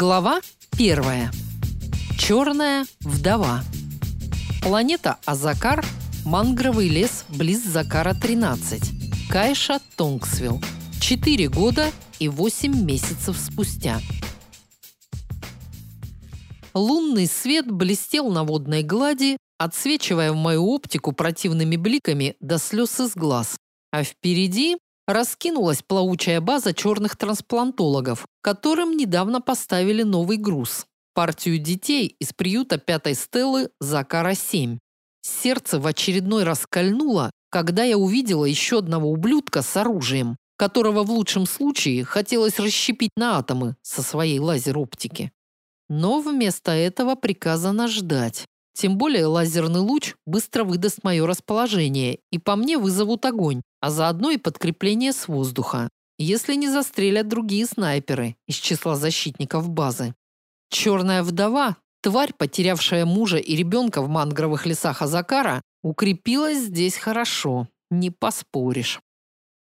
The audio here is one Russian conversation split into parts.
Глава первая. Черная вдова. Планета Азакар, мангровый лес близ Закара-13. Кайша Тонгсвилл. Четыре года и восемь месяцев спустя. Лунный свет блестел на водной глади, отсвечивая в мою оптику противными бликами до слез из глаз. А впереди раскинулась плавучая база черных трансплантологов, которым недавно поставили новый груз партию детей из приюта пятой стелы Закара-7. Сердце в очередной раз кольнуло, когда я увидела еще одного ублюдка с оружием, которого в лучшем случае хотелось расщепить на атомы со своей лазер-оптики. Но вместо этого приказано ждать. Тем более лазерный луч быстро выдаст мое расположение, и по мне вызовут огонь, а заодно и подкрепление с воздуха, если не застрелят другие снайперы из числа защитников базы. Черная вдова, тварь, потерявшая мужа и ребенка в мангровых лесах Азакара, укрепилась здесь хорошо, не поспоришь.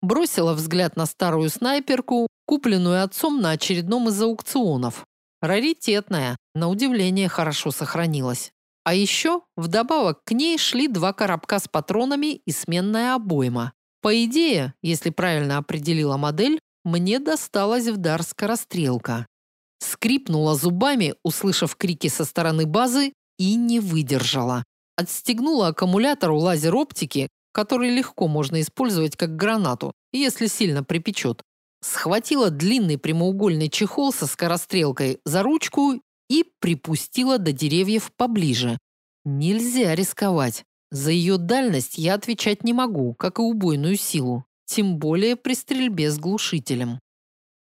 Бросила взгляд на старую снайперку, купленную отцом на очередном из аукционов. Раритетная, на удивление хорошо сохранилась. А еще вдобавок к ней шли два коробка с патронами и сменная обойма. По идее, если правильно определила модель, мне досталась в дар скорострелка. Скрипнула зубами, услышав крики со стороны базы, и не выдержала. Отстегнула аккумулятор у лазер-оптики, который легко можно использовать как гранату, если сильно припечет. Схватила длинный прямоугольный чехол со скорострелкой за ручку и припустила до деревьев поближе. Нельзя рисковать. За ее дальность я отвечать не могу, как и убойную силу, тем более при стрельбе с глушителем.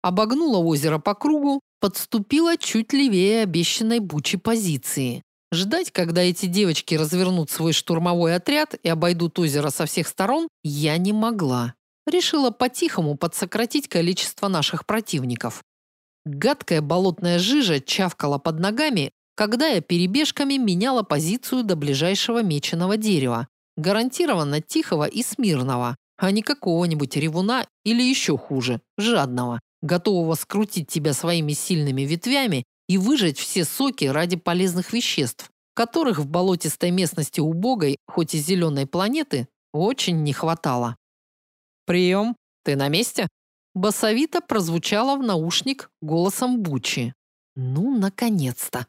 Обогнула озеро по кругу, подступила чуть левее обещанной Бучи позиции. Ждать, когда эти девочки развернут свой штурмовой отряд и обойдут озеро со всех сторон, я не могла. Решила по-тихому подсократить количество наших противников. Гадкая болотная жижа чавкала под ногами, когда я перебежками меняла позицию до ближайшего меченого дерева, гарантированно тихого и смирного, а не какого-нибудь ревуна или еще хуже, жадного, готового скрутить тебя своими сильными ветвями и выжать все соки ради полезных веществ, которых в болотистой местности убогой, хоть и зеленой планеты, очень не хватало. «Прием, ты на месте?» Басовито прозвучало в наушник голосом Бучи. «Ну, наконец-то!»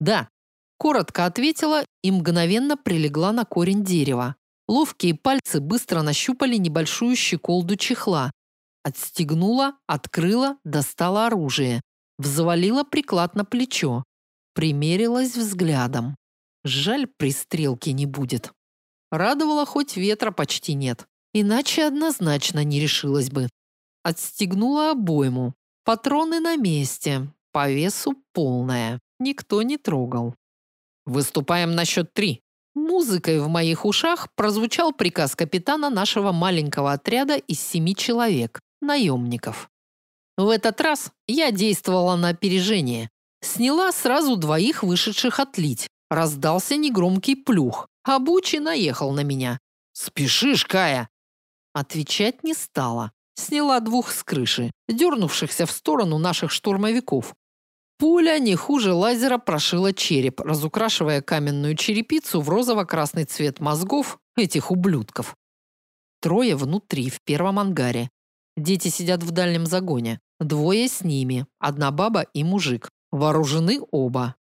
«Да», – коротко ответила и мгновенно прилегла на корень дерева. Ловкие пальцы быстро нащупали небольшую щеколду чехла. Отстегнула, открыла, достала оружие. Взвалила приклад на плечо. Примерилась взглядом. Жаль, пристрелки не будет. Радовало, хоть ветра почти нет. Иначе однозначно не решилась бы. Отстегнула обойму. Патроны на месте. По весу полная. Никто не трогал. Выступаем на счет три. Музыкой в моих ушах прозвучал приказ капитана нашего маленького отряда из семи человек, наемников. В этот раз я действовала на опережение. Сняла сразу двоих вышедших отлить. Раздался негромкий плюх, а Бучи наехал на меня. «Спешишь, Кая!» Отвечать не стала сняла двух с крыши, дернувшихся в сторону наших штурмовиков. Пуля не хуже лазера прошила череп, разукрашивая каменную черепицу в розово-красный цвет мозгов этих ублюдков. Трое внутри, в первом ангаре. Дети сидят в дальнем загоне. Двое с ними, одна баба и мужик. Вооружены оба.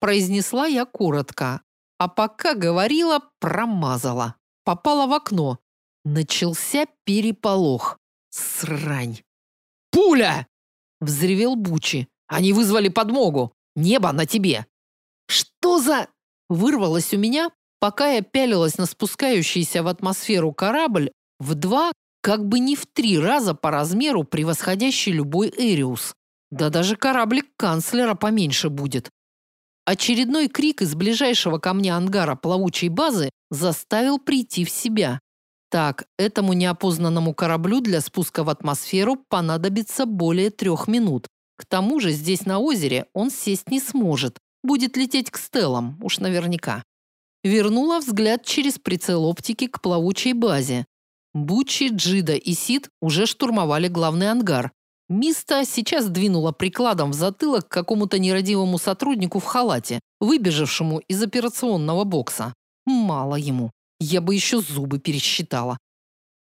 Произнесла я коротко, а пока говорила, промазала. Попала в окно. Начался переполох. Срань. «Пуля!» – взревел Бучи. «Они вызвали подмогу! Небо на тебе!» «Что за...» – вырвалось у меня, пока я пялилась на спускающийся в атмосферу корабль в два, как бы не в три раза по размеру превосходящий любой Эриус. Да даже кораблик канцлера поменьше будет. Очередной крик из ближайшего ко мне ангара плавучей базы заставил прийти в себя. Так, этому неопознанному кораблю для спуска в атмосферу понадобится более трех минут. К тому же здесь на озере он сесть не сможет. Будет лететь к стелам, уж наверняка. Вернула взгляд через прицел оптики к плавучей базе. Бучи, Джида и Сид уже штурмовали главный ангар. Миста сейчас двинула прикладом в затылок какому-то нерадивому сотруднику в халате, выбежавшему из операционного бокса. Мало ему. Я бы еще зубы пересчитала.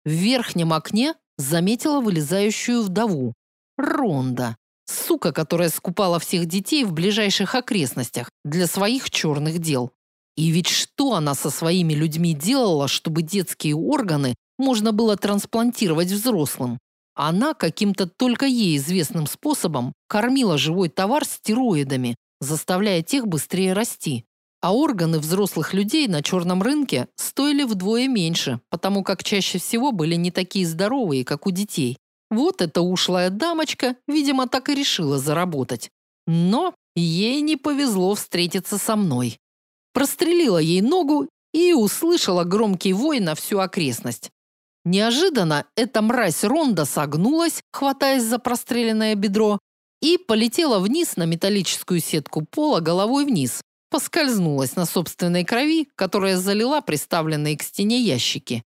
В верхнем окне заметила вылезающую вдову. Ронда. Сука, которая скупала всех детей в ближайших окрестностях для своих черных дел. И ведь что она со своими людьми делала, чтобы детские органы можно было трансплантировать взрослым? Она каким-то только ей известным способом кормила живой товар стероидами, заставляя тех быстрее расти. А органы взрослых людей на черном рынке стоили вдвое меньше, потому как чаще всего были не такие здоровые, как у детей. Вот эта ушлая дамочка, видимо, так и решила заработать. Но ей не повезло встретиться со мной прострелила ей ногу и услышала громкий вой на всю окрестность. Неожиданно эта мразь Ронда согнулась, хватаясь за простреленное бедро, и полетела вниз на металлическую сетку пола головой вниз. Поскользнулась на собственной крови, которая залила приставленные к стене ящики.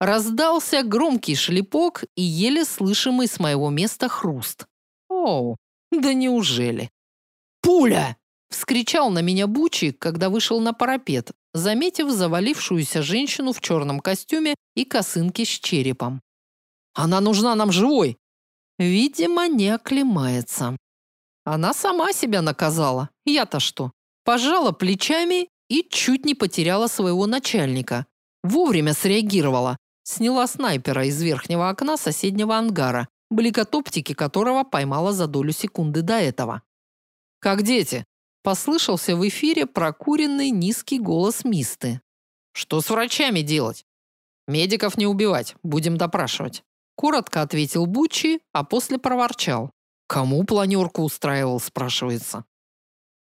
Раздался громкий шлепок и еле слышимый с моего места хруст. Оу, да неужели? «Пуля!» Вскричал на меня Бучи, когда вышел на парапет, заметив завалившуюся женщину в черном костюме и косынке с черепом. «Она нужна нам живой!» Видимо, не оклемается. Она сама себя наказала. Я-то что? Пожала плечами и чуть не потеряла своего начальника. Вовремя среагировала. Сняла снайпера из верхнего окна соседнего ангара, блик от оптики которого поймала за долю секунды до этого. «Как дети?» Послышался в эфире прокуренный низкий голос Мисты. Что с врачами делать? Медиков не убивать, будем допрашивать. Коротко ответил Бучи, а после проворчал. Кому планерку устраивал, спрашивается.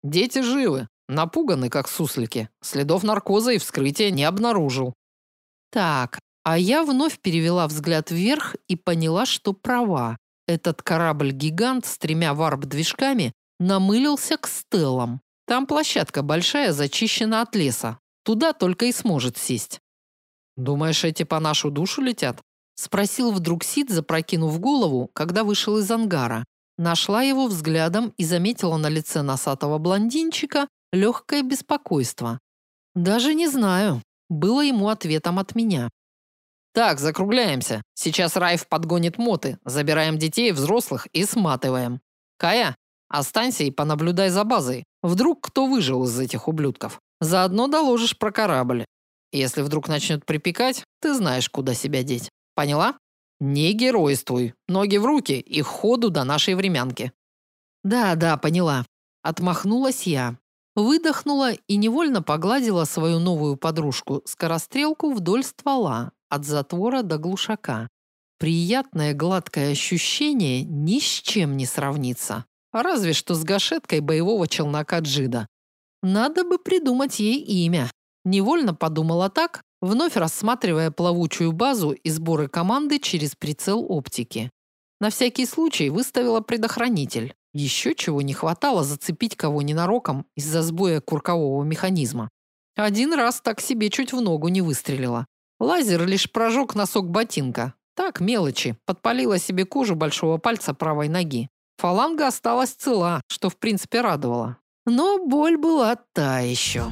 Дети живы, напуганы, как суслики. Следов наркоза и вскрытия не обнаружил. Так, а я вновь перевела взгляд вверх и поняла, что права. Этот корабль-гигант с тремя варп-движками намылился к стелам. Там площадка большая, зачищена от леса. Туда только и сможет сесть. Думаешь, эти по нашу душу летят? спросил вдруг Сид, запрокинув голову, когда вышел из ангара. Нашла его взглядом и заметила на лице носатого блондинчика легкое беспокойство. Даже не знаю, было ему ответом от меня. Так, закругляемся. Сейчас Райф подгонит моты, забираем детей, взрослых и сматываем. Кая, Останься и понаблюдай за базой. Вдруг кто выжил из этих ублюдков. Заодно доложишь про корабль. Если вдруг начнет припекать, ты знаешь, куда себя деть. Поняла? Не геройствуй. Ноги в руки и ходу до нашей времянки. Да, да, поняла. Отмахнулась я. Выдохнула и невольно погладила свою новую подружку, скорострелку вдоль ствола, от затвора до глушака. Приятное гладкое ощущение ни с чем не сравнится. Разве что с гашеткой боевого челнока Джида. Надо бы придумать ей имя. Невольно подумала так, вновь рассматривая плавучую базу и сборы команды через прицел оптики. На всякий случай выставила предохранитель. Еще чего не хватало зацепить кого ненароком из-за сбоя куркового механизма. Один раз так себе чуть в ногу не выстрелила. Лазер лишь прожег носок ботинка. Так, мелочи, подпалила себе кожу большого пальца правой ноги. Фаланга осталась цела, что в принципе радовало. Но боль была та еще.